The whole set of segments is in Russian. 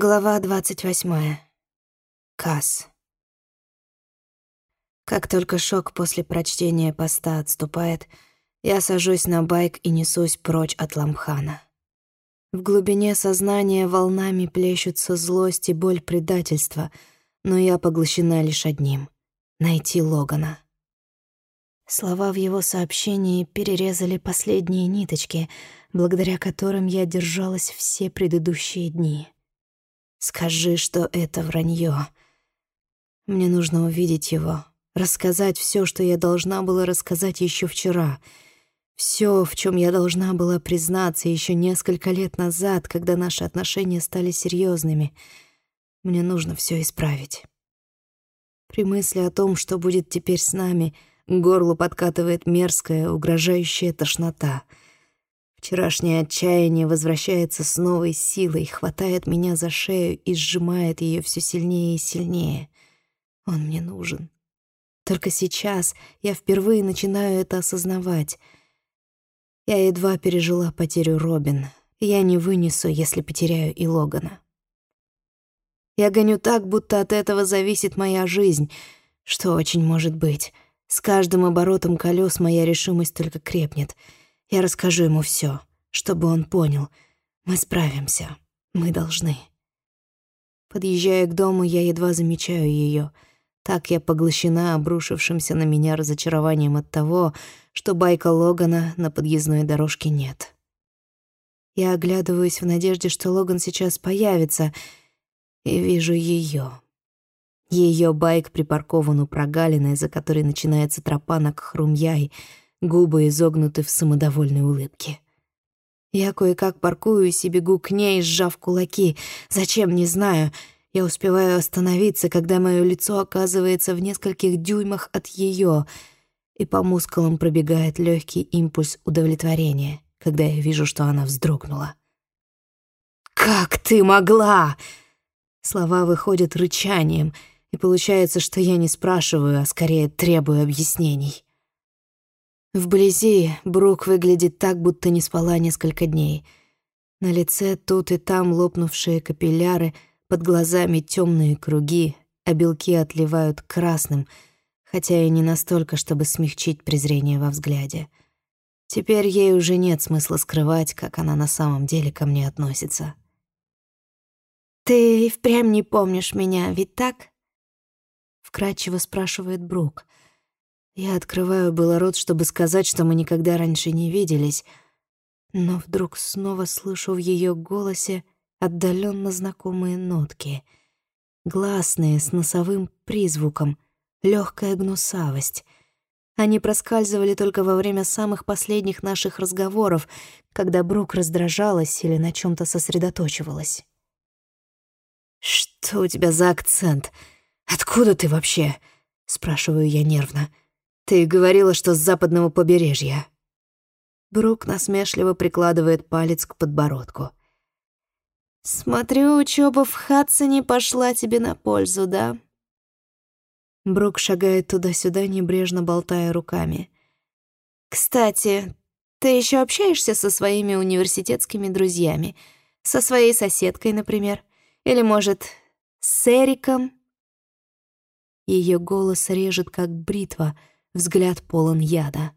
Глава двадцать восьмая. Касс. Как только шок после прочтения поста отступает, я сажусь на байк и несусь прочь от Ламхана. В глубине сознания волнами плещутся злость и боль предательства, но я поглощена лишь одним — найти Логана. Слова в его сообщении перерезали последние ниточки, благодаря которым я держалась все предыдущие дни — Скажи, что это вранье. Мне нужно увидеть его, рассказать все, что я должна была рассказать еще вчера. Все, в чем я должна была признаться еще несколько лет назад, когда наши отношения стали серьезными. Мне нужно все исправить. При мысли о том, что будет теперь с нами, горло подкатывает мерзкая, угрожающая тошнота — Вчерашнее отчаяние возвращается с новой силой, хватает меня за шею и сжимает ее все сильнее и сильнее. Он мне нужен. Только сейчас я впервые начинаю это осознавать. Я едва пережила потерю Робин. Я не вынесу, если потеряю и Логана. Я гоню так, будто от этого зависит моя жизнь, что очень может быть. С каждым оборотом колес моя решимость только крепнет — я расскажу ему все, чтобы он понял. Мы справимся. Мы должны. Подъезжая к дому, я едва замечаю ее. Так я поглощена обрушившимся на меня разочарованием от того, что байка Логана на подъездной дорожке нет. Я оглядываюсь в надежде, что Логан сейчас появится, и вижу ее. Ее байк припаркован у прогалины, за которой начинается тропа на Кхрумьяй — губы изогнуты в самодовольной улыбке. Я кое-как паркуюсь и бегу к ней, сжав кулаки. Зачем, не знаю. Я успеваю остановиться, когда мое лицо оказывается в нескольких дюймах от ее, и по мускулам пробегает легкий импульс удовлетворения, когда я вижу, что она вздрогнула. «Как ты могла?» Слова выходят рычанием, и получается, что я не спрашиваю, а скорее требую объяснений. Вблизи Брук выглядит так, будто не спала несколько дней. На лице тут и там лопнувшие капилляры, под глазами темные круги, а белки отливают красным, хотя и не настолько, чтобы смягчить презрение во взгляде. Теперь ей уже нет смысла скрывать, как она на самом деле ко мне относится. «Ты впрямь не помнишь меня, ведь так?» Вкратчиво спрашивает Брук — я открываю было рот, чтобы сказать, что мы никогда раньше не виделись, но вдруг снова слышу в ее голосе отдаленно знакомые нотки. Гласные, с носовым призвуком, легкая гнусавость. Они проскальзывали только во время самых последних наших разговоров, когда Брук раздражалась или на чем то сосредоточивалась. «Что у тебя за акцент? Откуда ты вообще?» — спрашиваю я нервно. — «Ты говорила, что с западного побережья». Брук насмешливо прикладывает палец к подбородку. «Смотрю, учёба в Хадсоне пошла тебе на пользу, да?» Брук шагает туда-сюда, небрежно болтая руками. «Кстати, ты ещё общаешься со своими университетскими друзьями? Со своей соседкой, например? Или, может, с Эриком?» Её голос режет, как бритва — взгляд полон яда.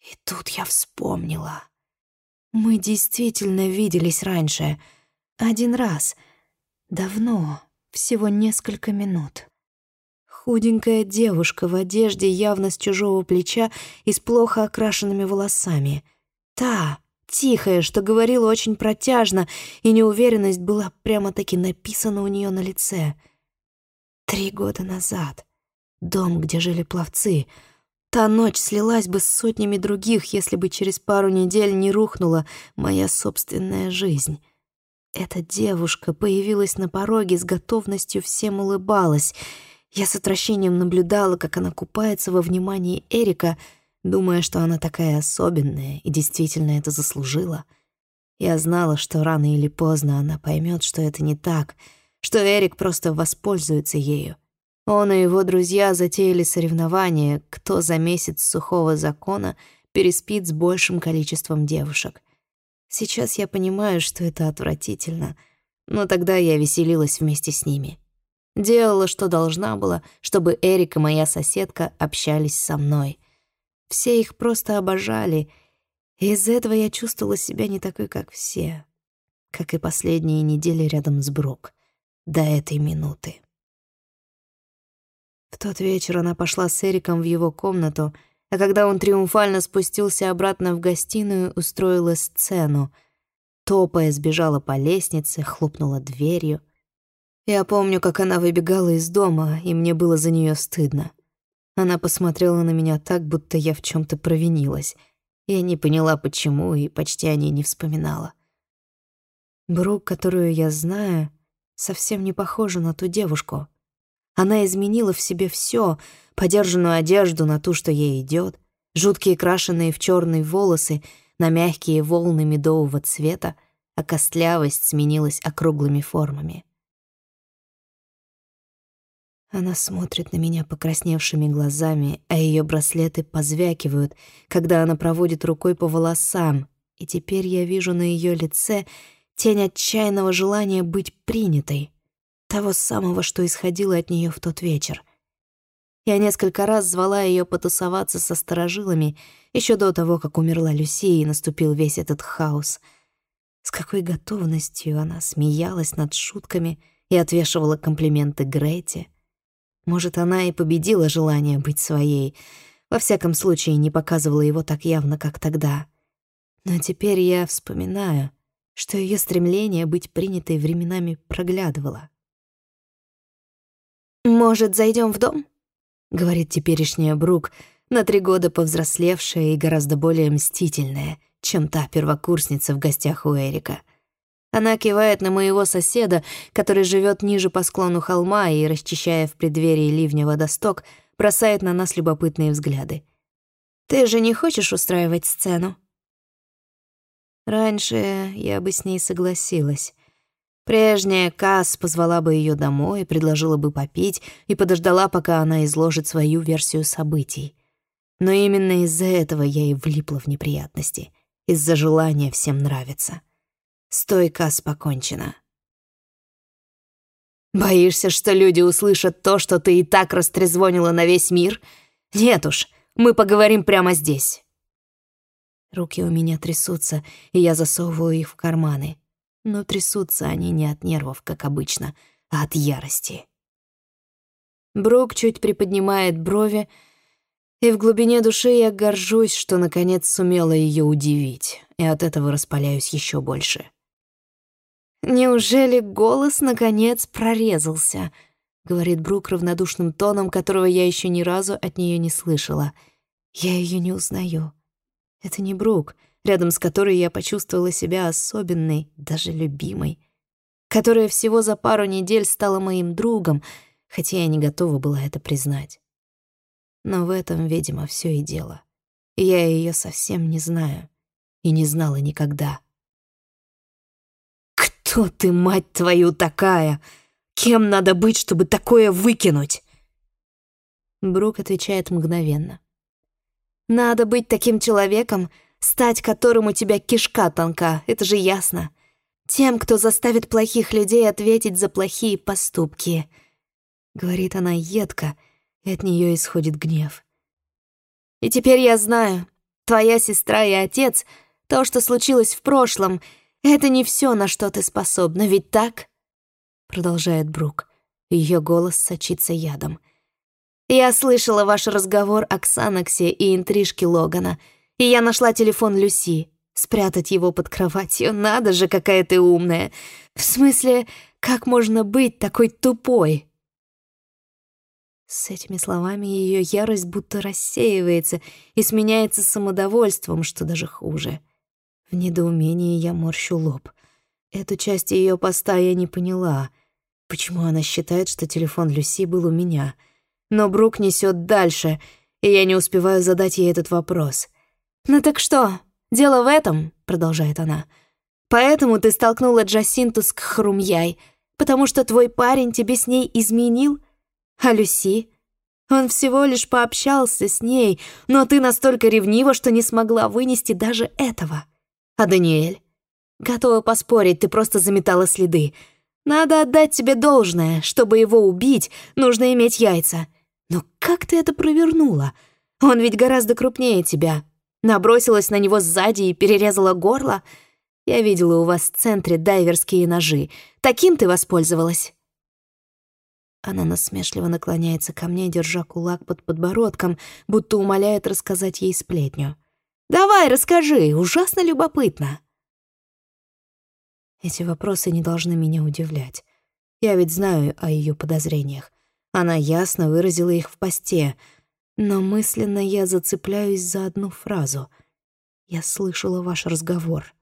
И тут я вспомнила. Мы действительно виделись раньше. Один раз. Давно. Всего несколько минут. Худенькая девушка в одежде явно с чужого плеча и с плохо окрашенными волосами. Та, тихая, что говорила очень протяжно, и неуверенность была прямо-таки написана у нее на лице. Три года назад. Дом, где жили пловцы. Та ночь слилась бы с сотнями других, если бы через пару недель не рухнула моя собственная жизнь. Эта девушка появилась на пороге с готовностью всем улыбалась. Я с отвращением наблюдала, как она купается во внимании Эрика, думая, что она такая особенная и действительно это заслужила. Я знала, что рано или поздно она поймет, что это не так, что Эрик просто воспользуется ею. Он и его друзья затеяли соревнование, кто за месяц сухого закона переспит с большим количеством девушек. Сейчас я понимаю, что это отвратительно. но тогда я веселилась вместе с ними. Делала, что должна была, чтобы Эрик и моя соседка общались со мной. Все их просто обожали, и из-за этого я чувствовала себя не такой, как все, как и последние недели рядом с Брук, до этой минуты. В тот вечер она пошла с Эриком в его комнату, а когда он триумфально спустился обратно в гостиную, устроила сцену. Топая сбежала по лестнице, хлопнула дверью. Я помню, как она выбегала из дома, и мне было за нее стыдно. Она посмотрела на меня так, будто я в чем то провинилась. Я не поняла, почему, и почти о ней не вспоминала. Брук, которую я знаю, совсем не похожа на ту девушку — она изменила в себе все: подержанную одежду на ту, что ей идет, жуткие крашеные в черный волосы на мягкие волны медового цвета, а костлявость сменилась округлыми формами. Она смотрит на меня покрасневшими глазами, а ее браслеты позвякивают, когда она проводит рукой по волосам, и теперь я вижу на ее лице тень отчаянного желания быть принятой того самого, что исходило от нее в тот вечер. Я несколько раз звала ее потусоваться со сторожилами еще до того, как умерла Люси и наступил весь этот хаос. С какой готовностью она смеялась над шутками и отвешивала комплименты Грете. Может, она и победила желание быть своей, во всяком случае не показывала его так явно, как тогда. Но теперь я вспоминаю, что ее стремление быть принятой временами проглядывало. «Может, зайдем в дом?» — говорит теперешняя Брук, на три года повзрослевшая и гораздо более мстительная, чем та первокурсница в гостях у Эрика. Она кивает на моего соседа, который живет ниже по склону холма и, расчищая в преддверии ливня водосток, бросает на нас любопытные взгляды. «Ты же не хочешь устраивать сцену?» Раньше я бы с ней согласилась. Прежняя Касс позвала бы ее домой, предложила бы попить и подождала, пока она изложит свою версию событий. Но именно из-за этого я и влипла в неприятности, из-за желания всем нравиться. С той Касс покончено. «Боишься, что люди услышат то, что ты и так растрезвонила на весь мир? Нет уж, мы поговорим прямо здесь». Руки у меня трясутся, и я засовываю их в карманы но трясутся они не от нервов, как обычно, а от ярости. Брук чуть приподнимает брови, и в глубине души я горжусь, что наконец сумела ее удивить, и от этого распаляюсь еще больше. «Неужели голос, наконец, прорезался?» — говорит Брук равнодушным тоном, которого я еще ни разу от нее не слышала. «Я ее не узнаю. Это не Брук рядом с которой я почувствовала себя особенной, даже любимой, которая всего за пару недель стала моим другом, хотя я не готова была это признать. Но в этом, видимо, все и дело. Я ее совсем не знаю и не знала никогда. «Кто ты, мать твою, такая? Кем надо быть, чтобы такое выкинуть?» Брук отвечает мгновенно. «Надо быть таким человеком, стать которым у тебя кишка тонка, это же ясно. Тем, кто заставит плохих людей ответить за плохие поступки. Говорит она едко, и от нее исходит гнев. И теперь я знаю, твоя сестра и отец, то, что случилось в прошлом, это не все, на что ты способна, ведь так? Продолжает Брук. Ее голос сочится ядом. Я слышала ваш разговор о Ксанаксе и интрижке Логана — и я нашла телефон Люси. Спрятать его под кроватью, надо же, какая ты умная. В смысле, как можно быть такой тупой? С этими словами ее ярость будто рассеивается и сменяется самодовольством, что даже хуже. В недоумении я морщу лоб. Эту часть ее поста я не поняла. Почему она считает, что телефон Люси был у меня? Но Брук несет дальше, и я не успеваю задать ей этот вопрос — «Ну так что, дело в этом», — продолжает она. «Поэтому ты столкнула Джасинту с Кхрумьяй, потому что твой парень тебе с ней изменил? А Люси? Он всего лишь пообщался с ней, но ты настолько ревнива, что не смогла вынести даже этого. А Даниэль? Готова поспорить, ты просто заметала следы. Надо отдать тебе должное. Чтобы его убить, нужно иметь яйца. Но как ты это провернула? Он ведь гораздо крупнее тебя. Набросилась на него сзади и перерезала горло. Я видела у вас в центре дайверские ножи. Таким ты воспользовалась?» Она насмешливо наклоняется ко мне, держа кулак под подбородком, будто умоляет рассказать ей сплетню. «Давай, расскажи, ужасно любопытно!» Эти вопросы не должны меня удивлять. Я ведь знаю о ее подозрениях. Она ясно выразила их в посте, но мысленно я зацепляюсь за одну фразу. Я слышала ваш разговор.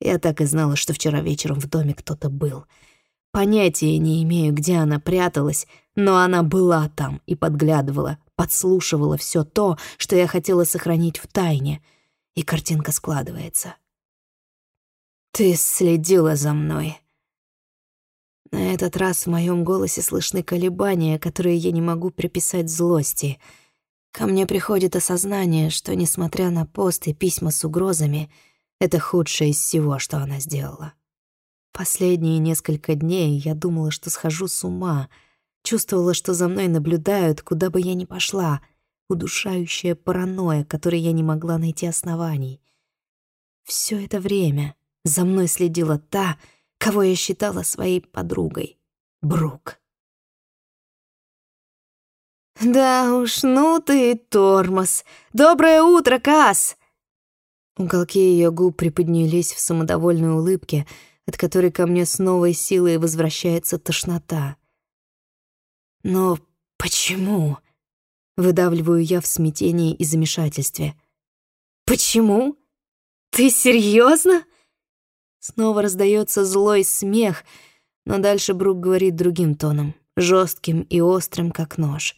Я так и знала, что вчера вечером в доме кто-то был. Понятия не имею, где она пряталась, но она была там и подглядывала, подслушивала все то, что я хотела сохранить в тайне. И картинка складывается. «Ты следила за мной». На этот раз в моем голосе слышны колебания, которые я не могу приписать злости. Ко мне приходит осознание, что, несмотря на пост и письма с угрозами, это худшее из всего, что она сделала. Последние несколько дней я думала, что схожу с ума, чувствовала, что за мной наблюдают, куда бы я ни пошла, удушающая паранойя, которой я не могла найти оснований. Все это время за мной следила та, кого я считала своей подругой — Брук. «Да уж, ну ты тормоз! Доброе утро, Касс!» Уголки ее губ приподнялись в самодовольной улыбке, от которой ко мне с новой силой возвращается тошнота. «Но почему?» — выдавливаю я в смятении и замешательстве. «Почему? Ты серьезно? Снова раздается злой смех, но дальше Брук говорит другим тоном, жестким и острым, как нож.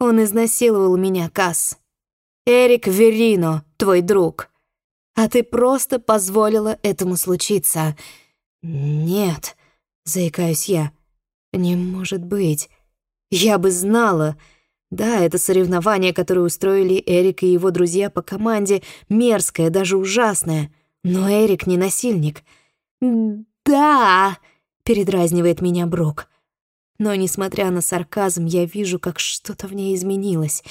Он изнасиловал меня, Касс. Эрик Верино, твой друг. А ты просто позволила этому случиться. Нет, заикаюсь я. Не может быть. Я бы знала. Да, это соревнование, которое устроили Эрик и его друзья по команде, мерзкое, даже ужасное. Но Эрик не насильник. «Да!» — передразнивает меня Брок. Но, несмотря на сарказм, я вижу, как что-то в ней изменилось.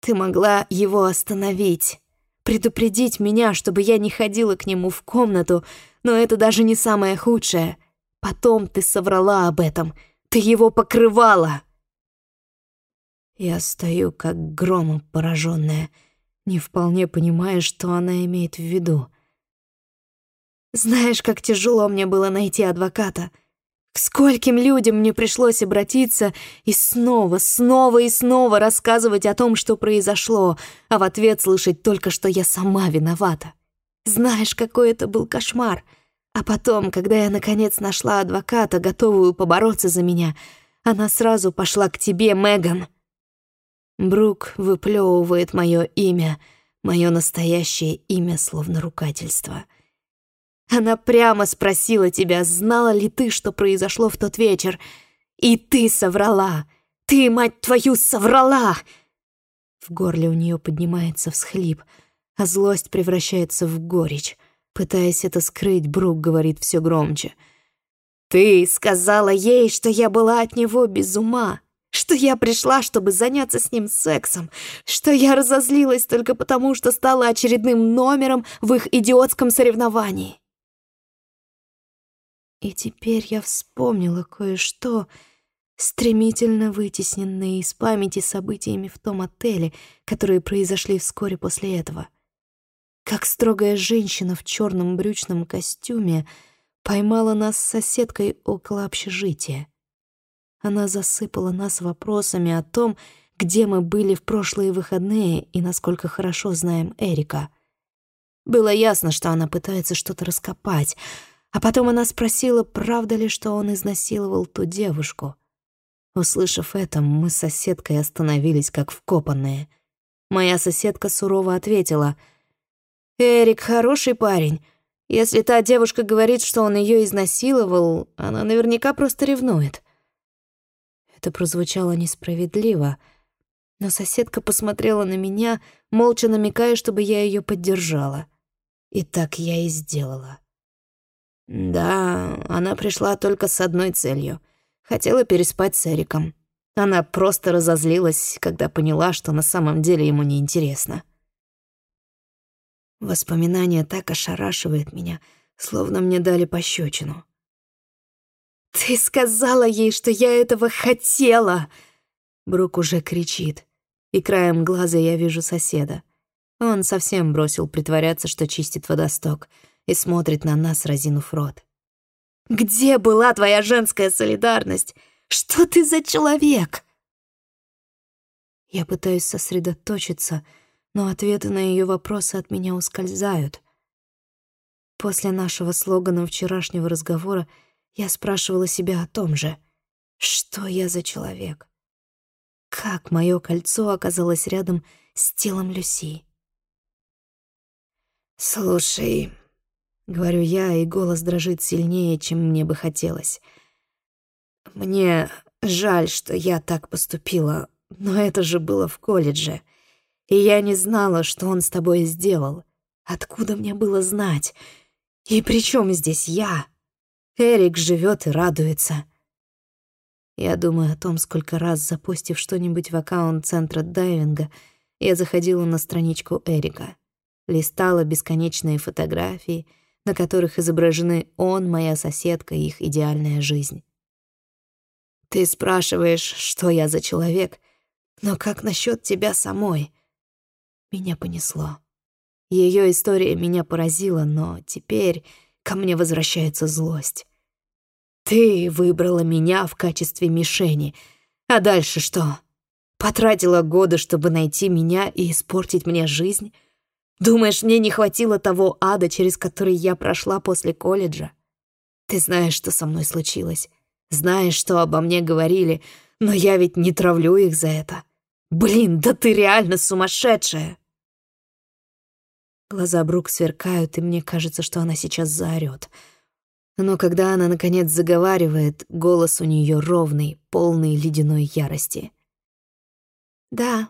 «Ты могла его остановить, предупредить меня, чтобы я не ходила к нему в комнату, но это даже не самое худшее. Потом ты соврала об этом. Ты его покрывала!» Я стою, как громом пораженная — не вполне понимая, что она имеет в виду. «Знаешь, как тяжело мне было найти адвоката. К скольким людям мне пришлось обратиться и снова, снова и снова рассказывать о том, что произошло, а в ответ слышать только, что я сама виновата. Знаешь, какой это был кошмар. А потом, когда я наконец нашла адвоката, готовую побороться за меня, она сразу пошла к тебе, Меган». Брук выплевывает мое имя, мое настоящее имя, словно ругательство. Она прямо спросила тебя, знала ли ты, что произошло в тот вечер. И ты соврала. Ты, мать твою, соврала!» В горле у нее поднимается всхлип, а злость превращается в горечь. Пытаясь это скрыть, Брук говорит все громче. «Ты сказала ей, что я была от него без ума что я пришла, чтобы заняться с ним сексом, что я разозлилась только потому, что стала очередным номером в их идиотском соревновании. И теперь я вспомнила кое-что, стремительно вытесненное из памяти событиями в том отеле, которые произошли вскоре после этого. Как строгая женщина в черном брючном костюме поймала нас с соседкой около общежития. Она засыпала нас вопросами о том, где мы были в прошлые выходные и насколько хорошо знаем Эрика. Было ясно, что она пытается что-то раскопать, а потом она спросила, правда ли, что он изнасиловал ту девушку. Услышав это, мы с соседкой остановились как вкопанные. Моя соседка сурово ответила, «Эрик хороший парень. Если та девушка говорит, что он ее изнасиловал, она наверняка просто ревнует». Это прозвучало несправедливо, но соседка посмотрела на меня, молча намекая, чтобы я ее поддержала. И так я и сделала. Да, она пришла только с одной целью. Хотела переспать с Эриком. Она просто разозлилась, когда поняла, что на самом деле ему неинтересно. Воспоминание так ошарашивает меня, словно мне дали пощечину. «Ты сказала ей, что я этого хотела!» Брук уже кричит, и краем глаза я вижу соседа. Он совсем бросил притворяться, что чистит водосток, и смотрит на нас, разинув рот. «Где была твоя женская солидарность? Что ты за человек?» Я пытаюсь сосредоточиться, но ответы на ее вопросы от меня ускользают. После нашего слогана вчерашнего разговора я спрашивала себя о том же. Что я за человек? Как мое кольцо оказалось рядом с телом Люси? «Слушай», — говорю я, и голос дрожит сильнее, чем мне бы хотелось. «Мне жаль, что я так поступила, но это же было в колледже, и я не знала, что он с тобой сделал. Откуда мне было знать? И при чем здесь я?» Эрик живет и радуется. Я думаю о том, сколько раз, запустив что-нибудь в аккаунт центра дайвинга, я заходила на страничку Эрика, листала бесконечные фотографии, на которых изображены он, моя соседка и их идеальная жизнь. Ты спрашиваешь, что я за человек, но как насчет тебя самой? Меня понесло. Ее история меня поразила, но теперь ко мне возвращается злость. Ты выбрала меня в качестве мишени. А дальше что? Потратила годы, чтобы найти меня и испортить мне жизнь? Думаешь, мне не хватило того ада, через который я прошла после колледжа? Ты знаешь, что со мной случилось. Знаешь, что обо мне говорили, но я ведь не травлю их за это. Блин, да ты реально сумасшедшая!» Глаза Брук сверкают, и мне кажется, что она сейчас заорёт — но когда она, наконец, заговаривает, голос у нее ровный, полный ледяной ярости. «Да,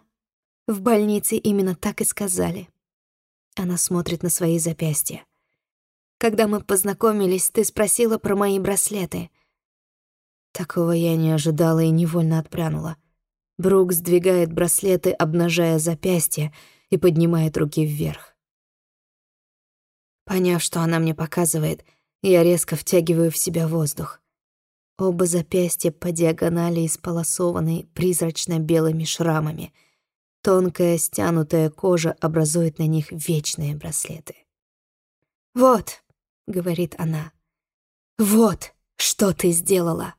в больнице именно так и сказали». Она смотрит на свои запястья. «Когда мы познакомились, ты спросила про мои браслеты». Такого я не ожидала и невольно отпрянула. Брук сдвигает браслеты, обнажая запястья, и поднимает руки вверх. Поняв, что она мне показывает, — я резко втягиваю в себя воздух. Оба запястья по диагонали исполосованы призрачно-белыми шрамами. Тонкая стянутая кожа образует на них вечные браслеты. «Вот», — говорит она, — «вот, что ты сделала».